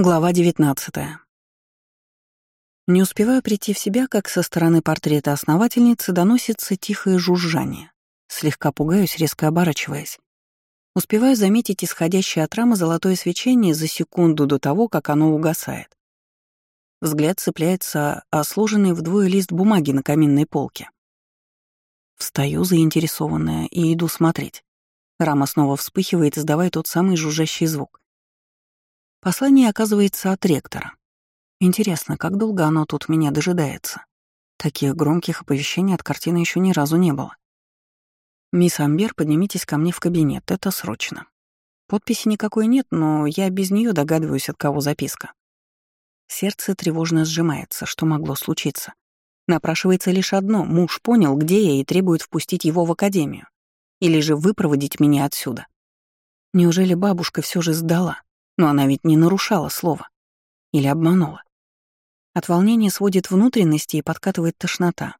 Глава 19. Не успеваю прийти в себя, как со стороны портрета основательницы доносится тихое жужжание. Слегка пугаюсь, резко оборачиваясь. Успеваю заметить исходящее от рамы золотое свечение за секунду до того, как оно угасает. Взгляд цепляется о сложенный вдвое лист бумаги на каминной полке. Встаю заинтересованная и иду смотреть. Рама снова вспыхивает, издавая тот самый жужжащий звук. Послание оказывается от ректора. Интересно, как долго оно тут меня дожидается? Таких громких оповещений от картины еще ни разу не было. «Мисс Амбер, поднимитесь ко мне в кабинет, это срочно». Подписи никакой нет, но я без нее догадываюсь, от кого записка. Сердце тревожно сжимается, что могло случиться. Напрашивается лишь одно — муж понял, где я и требует впустить его в академию. Или же выпроводить меня отсюда. Неужели бабушка все же сдала? Но она ведь не нарушала слова. Или обманула. От волнения сводит внутренности и подкатывает тошнота.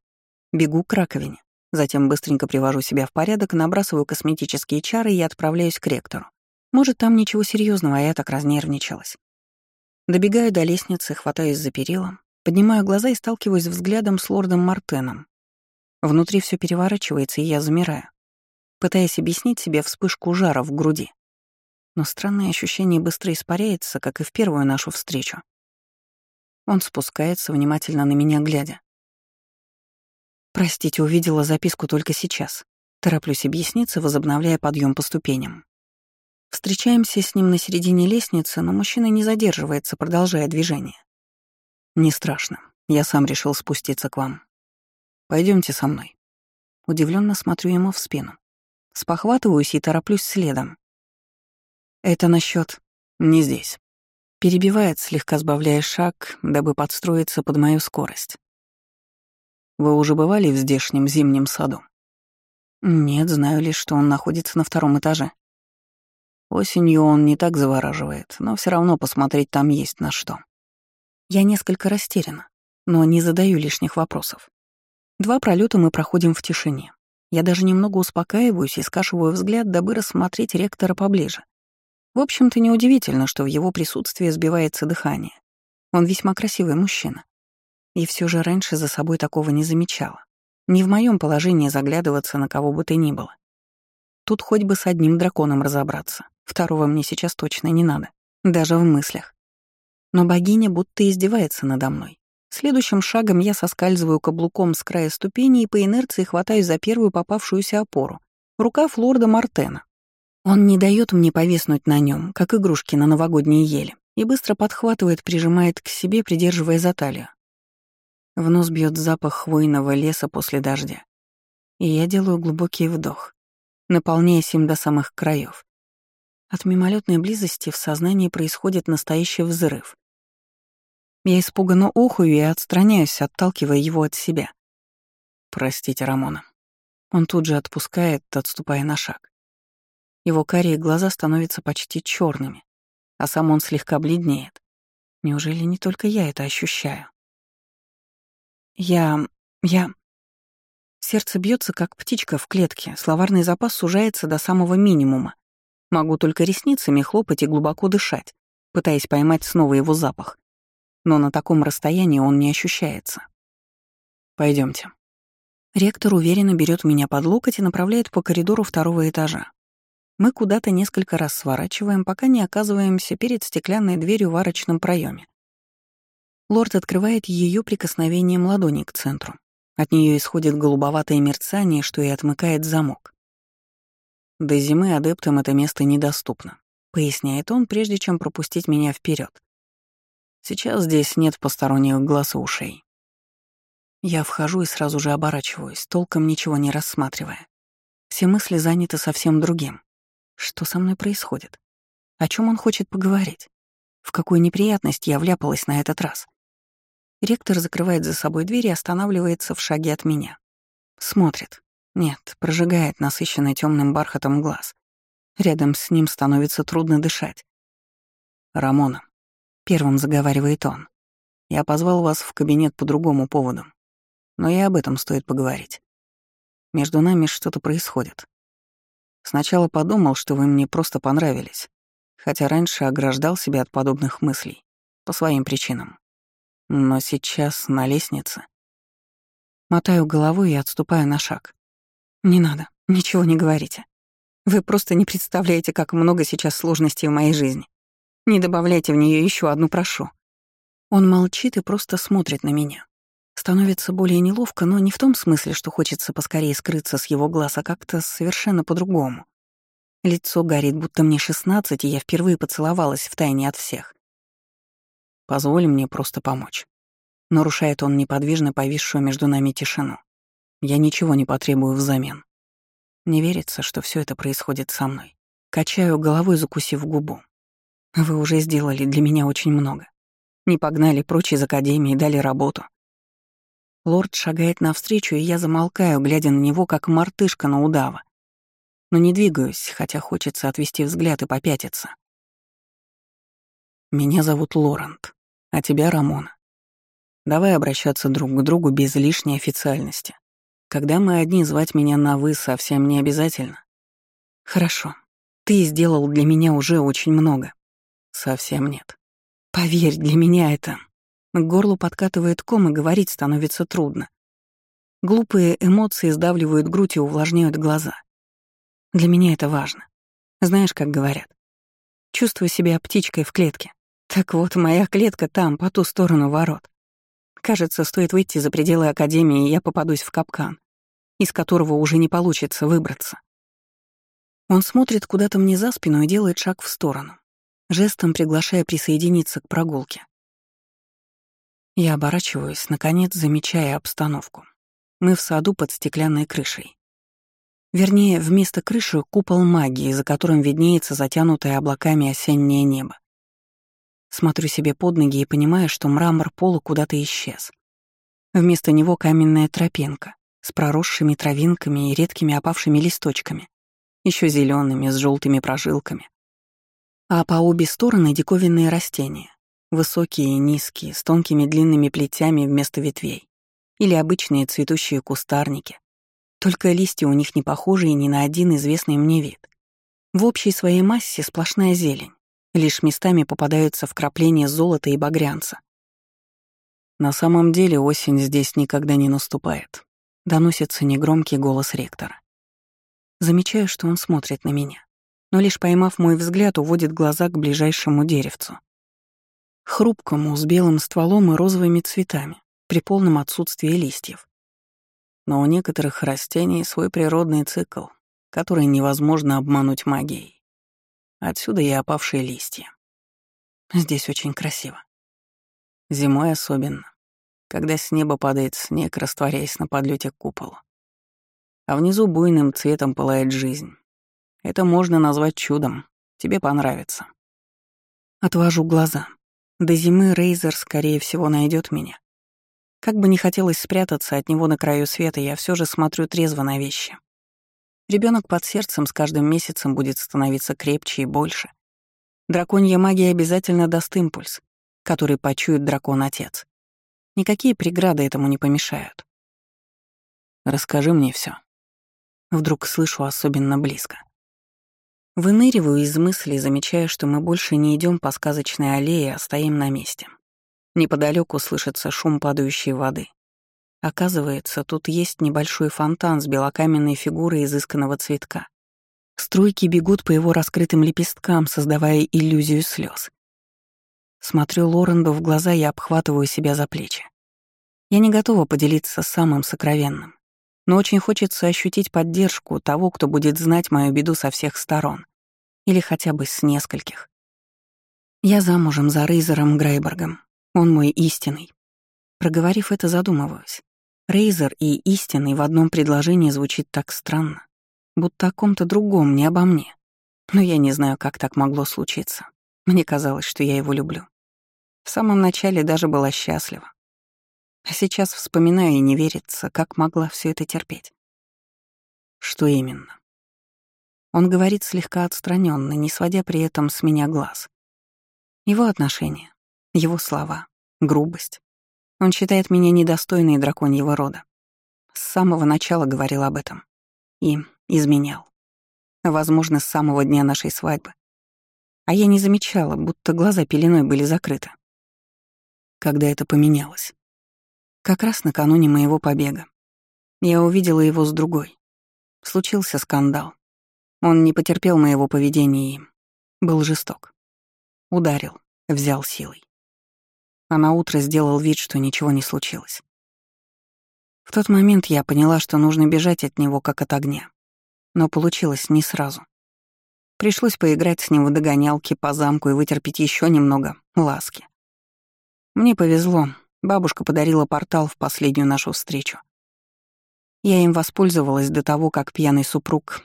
Бегу к раковине. Затем быстренько привожу себя в порядок, набрасываю косметические чары и отправляюсь к ректору. Может, там ничего серьезного, а я так разнервничалась. Добегаю до лестницы, хватаюсь за перила, поднимаю глаза и сталкиваюсь взглядом с лордом Мартеном. Внутри все переворачивается, и я замираю, пытаясь объяснить себе вспышку жара в груди но странное ощущение быстро испаряется, как и в первую нашу встречу. Он спускается, внимательно на меня глядя. «Простите, увидела записку только сейчас. Тороплюсь объясниться, возобновляя подъем по ступеням. Встречаемся с ним на середине лестницы, но мужчина не задерживается, продолжая движение. «Не страшно. Я сам решил спуститься к вам. Пойдемте со мной». Удивленно смотрю ему в спину. Спохватываюсь и тороплюсь следом. Это насчет не здесь. Перебивает, слегка сбавляя шаг, дабы подстроиться под мою скорость. Вы уже бывали в здешнем зимнем саду? Нет, знаю лишь, что он находится на втором этаже. Осенью он не так завораживает, но все равно посмотреть там есть на что. Я несколько растеряна, но не задаю лишних вопросов. Два пролета мы проходим в тишине. Я даже немного успокаиваюсь и скашиваю взгляд, дабы рассмотреть ректора поближе. В общем-то, неудивительно, что в его присутствии сбивается дыхание. Он весьма красивый мужчина. И все же раньше за собой такого не замечала. Не в моем положении заглядываться на кого бы то ни было. Тут хоть бы с одним драконом разобраться. Второго мне сейчас точно не надо. Даже в мыслях. Но богиня будто издевается надо мной. Следующим шагом я соскальзываю каблуком с края ступени и по инерции хватаюсь за первую попавшуюся опору — рукав лорда Мартена. Он не дает мне повиснуть на нем, как игрушки на новогодней еле, и быстро подхватывает, прижимает к себе, придерживая за талию. В нос бьет запах хвойного леса после дождя. И я делаю глубокий вдох, наполняясь им до самых краев. От мимолетной близости в сознании происходит настоящий взрыв. Я испуганно охую и отстраняюсь, отталкивая его от себя. «Простите, Рамона». Он тут же отпускает, отступая на шаг. Его карие глаза становятся почти черными, а сам он слегка бледнеет. Неужели не только я это ощущаю? Я... я... Сердце бьется, как птичка в клетке, словарный запас сужается до самого минимума. Могу только ресницами хлопать и глубоко дышать, пытаясь поймать снова его запах. Но на таком расстоянии он не ощущается. Пойдемте. Ректор уверенно берет меня под локоть и направляет по коридору второго этажа. Мы куда-то несколько раз сворачиваем, пока не оказываемся перед стеклянной дверью в арочном проеме. Лорд открывает ее прикосновением ладони к центру. От нее исходит голубоватое мерцание, что и отмыкает замок. До зимы адептам это место недоступно, поясняет он, прежде чем пропустить меня вперед. Сейчас здесь нет посторонних глаз и ушей. Я вхожу и сразу же оборачиваюсь, толком ничего не рассматривая. Все мысли заняты совсем другим. Что со мной происходит? О чем он хочет поговорить? В какую неприятность я вляпалась на этот раз? Ректор закрывает за собой дверь и останавливается в шаге от меня. Смотрит. Нет, прожигает насыщенный темным бархатом глаз. Рядом с ним становится трудно дышать. «Рамона», — первым заговаривает он, — «я позвал вас в кабинет по другому поводу. Но и об этом стоит поговорить. Между нами что-то происходит. Сначала подумал, что вы мне просто понравились, хотя раньше ограждал себя от подобных мыслей. по своим причинам. Но сейчас на лестнице. Мотаю головой и отступаю на шаг. Не надо, ничего не говорите. Вы просто не представляете, как много сейчас сложностей в моей жизни. Не добавляйте в нее еще одну, прошу. Он молчит и просто смотрит на меня. Становится более неловко, но не в том смысле, что хочется поскорее скрыться с его глаз, а как-то совершенно по-другому. Лицо горит, будто мне шестнадцать, и я впервые поцеловалась в тайне от всех. Позволь мне просто помочь. Нарушает он неподвижно повисшую между нами тишину. Я ничего не потребую взамен. Не верится, что все это происходит со мной. Качаю головой, закусив губу. Вы уже сделали для меня очень много. Не погнали прочь из академии, дали работу. Лорд шагает навстречу, и я замолкаю, глядя на него, как мартышка на удава. Но не двигаюсь, хотя хочется отвести взгляд и попятиться. Меня зовут Лорент а тебя Рамона. Давай обращаться друг к другу без лишней официальности. Когда мы одни, звать меня на «вы» совсем не обязательно. Хорошо. Ты сделал для меня уже очень много. Совсем нет. Поверь, для меня это... К горлу подкатывает ком, и говорить становится трудно. Глупые эмоции сдавливают грудь и увлажняют глаза. Для меня это важно. Знаешь, как говорят. Чувствую себя птичкой в клетке. Так вот, моя клетка там, по ту сторону ворот. Кажется, стоит выйти за пределы Академии, и я попадусь в капкан, из которого уже не получится выбраться. Он смотрит куда-то мне за спину и делает шаг в сторону, жестом приглашая присоединиться к прогулке. Я оборачиваюсь, наконец замечая обстановку. Мы в саду под стеклянной крышей. Вернее, вместо крыши купол магии, за которым виднеется затянутое облаками осеннее небо. Смотрю себе под ноги и понимаю, что мрамор пола куда-то исчез. Вместо него каменная тропинка с проросшими травинками и редкими опавшими листочками, еще зелеными с желтыми прожилками. А по обе стороны диковинные растения, высокие и низкие, с тонкими длинными плетями вместо ветвей, или обычные цветущие кустарники. Только листья у них не похожи ни на один известный мне вид. В общей своей массе сплошная зелень. Лишь местами попадаются вкрапления золота и багрянца. На самом деле осень здесь никогда не наступает. Доносится негромкий голос ректора. Замечаю, что он смотрит на меня, но лишь поймав мой взгляд, уводит глаза к ближайшему деревцу. Хрупкому, с белым стволом и розовыми цветами, при полном отсутствии листьев. Но у некоторых растений свой природный цикл, который невозможно обмануть магией. Отсюда и опавшие листья. Здесь очень красиво. Зимой особенно, когда с неба падает снег, растворяясь на подлете к куполу. А внизу буйным цветом пылает жизнь. Это можно назвать чудом. Тебе понравится. Отвожу глаза. До зимы Рейзер, скорее всего, найдет меня. Как бы не хотелось спрятаться от него на краю света, я все же смотрю трезво на вещи. Ребенок под сердцем с каждым месяцем будет становиться крепче и больше. Драконья магия обязательно даст импульс, который почует дракон-отец. Никакие преграды этому не помешают. Расскажи мне все. Вдруг слышу особенно близко. Выныриваю из мыслей, замечая, что мы больше не идем по сказочной аллее, а стоим на месте. Неподалеку слышится шум падающей воды. Оказывается, тут есть небольшой фонтан с белокаменной фигурой изысканного цветка. Струйки бегут по его раскрытым лепесткам, создавая иллюзию слез. Смотрю Лоренду в глаза и обхватываю себя за плечи. Я не готова поделиться самым сокровенным, но очень хочется ощутить поддержку того, кто будет знать мою беду со всех сторон, или хотя бы с нескольких. Я замужем за Рейзером Грейбергом. Он мой истинный. Проговорив это, задумываюсь. Рейзер и истинный в одном предложении звучит так странно, будто о ком-то другом, не обо мне. Но я не знаю, как так могло случиться. Мне казалось, что я его люблю. В самом начале даже была счастлива. А сейчас вспоминаю и не верится, как могла все это терпеть. Что именно? Он говорит слегка отстраненно, не сводя при этом с меня глаз. Его отношения, его слова, грубость, он считает меня недостойной драконьего рода. С самого начала говорил об этом. И изменял. Возможно, с самого дня нашей свадьбы. А я не замечала, будто глаза пеленой были закрыты. когда это поменялось. Как раз накануне моего побега. Я увидела его с другой. Случился скандал. Он не потерпел моего поведения и был жесток. Ударил, взял силой. А на утро сделал вид, что ничего не случилось. В тот момент я поняла, что нужно бежать от него как от огня. Но получилось не сразу. Пришлось поиграть с ним в догонялки по замку и вытерпеть еще немного ласки. Мне повезло, бабушка подарила портал в последнюю нашу встречу. Я им воспользовалась до того, как пьяный супруг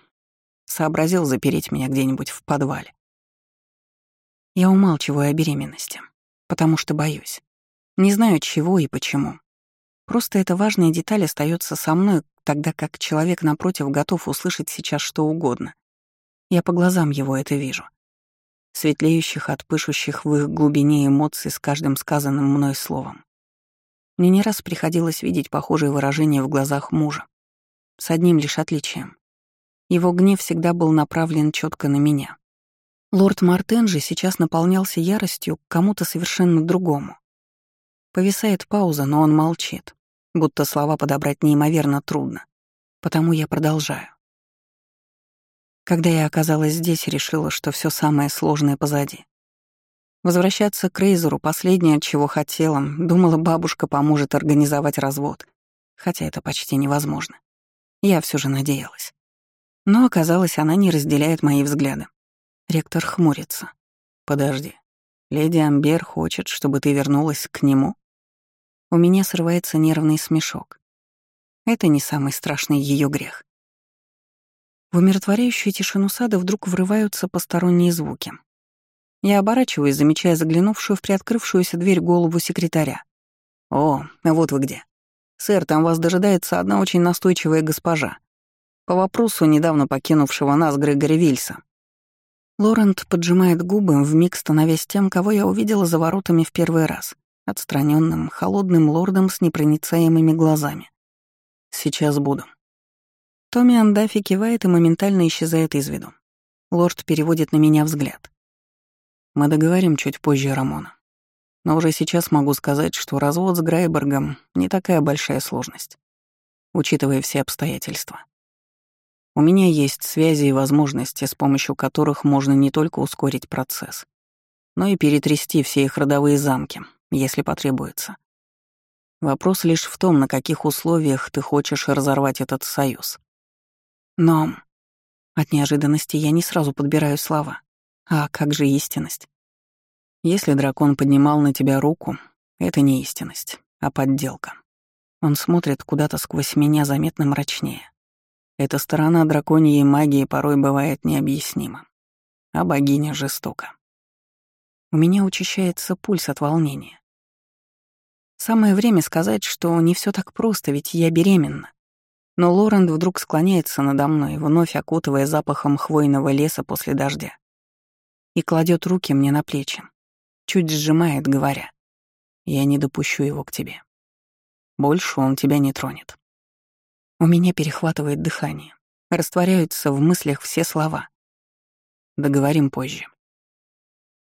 сообразил запереть меня где-нибудь в подвале. Я умалчиваю о беременности, потому что боюсь. Не знаю, чего и почему. Просто эта важная деталь остается со мной, тогда как человек напротив готов услышать сейчас что угодно. Я по глазам его это вижу. Светлеющих от пышущих в их глубине эмоций с каждым сказанным мной словом. Мне не раз приходилось видеть похожие выражения в глазах мужа. С одним лишь отличием. Его гнев всегда был направлен четко на меня. Лорд Мартен же сейчас наполнялся яростью к кому-то совершенно другому. Повисает пауза, но он молчит, будто слова подобрать неимоверно трудно. Потому я продолжаю. Когда я оказалась здесь, решила, что все самое сложное позади. Возвращаться к Рейзеру — последнее, чего хотела. Думала, бабушка поможет организовать развод. Хотя это почти невозможно. Я все же надеялась. Но оказалось, она не разделяет мои взгляды. Ректор хмурится. «Подожди. Леди Амбер хочет, чтобы ты вернулась к нему?» У меня срывается нервный смешок. Это не самый страшный ее грех. В умиротворяющую тишину сада вдруг врываются посторонние звуки. Я оборачиваюсь, замечая заглянувшую в приоткрывшуюся дверь голову секретаря. «О, вот вы где. Сэр, там вас дожидается одна очень настойчивая госпожа. По вопросу недавно покинувшего нас Грегори Вильса». Лорент поджимает губы, вмиг становясь тем, кого я увидела за воротами в первый раз отстраненным, холодным лордом с непроницаемыми глазами. «Сейчас буду». Томми Андафи кивает и моментально исчезает из виду. Лорд переводит на меня взгляд. «Мы договорим чуть позже, Рамона. Но уже сейчас могу сказать, что развод с Грайбергом не такая большая сложность, учитывая все обстоятельства. У меня есть связи и возможности, с помощью которых можно не только ускорить процесс, но и перетрясти все их родовые замки, если потребуется. Вопрос лишь в том, на каких условиях ты хочешь разорвать этот союз. Но от неожиданности я не сразу подбираю слова. А как же истинность? Если дракон поднимал на тебя руку, это не истинность, а подделка. Он смотрит куда-то сквозь меня заметно мрачнее. Эта сторона драконьей магии порой бывает необъяснима, а богиня жестока. У меня учащается пульс от волнения. Самое время сказать, что не все так просто, ведь я беременна. Но Лорент вдруг склоняется надо мной, вновь окутывая запахом хвойного леса после дождя. И кладет руки мне на плечи. Чуть сжимает, говоря. «Я не допущу его к тебе. Больше он тебя не тронет». У меня перехватывает дыхание. Растворяются в мыслях все слова. Договорим позже.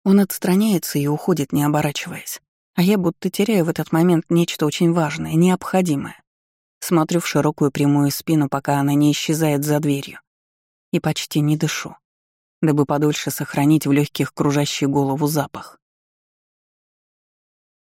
Он отстраняется и уходит, не оборачиваясь. А я будто теряю в этот момент нечто очень важное, необходимое. Смотрю в широкую прямую спину, пока она не исчезает за дверью. И почти не дышу, дабы подольше сохранить в легких кружащий голову запах.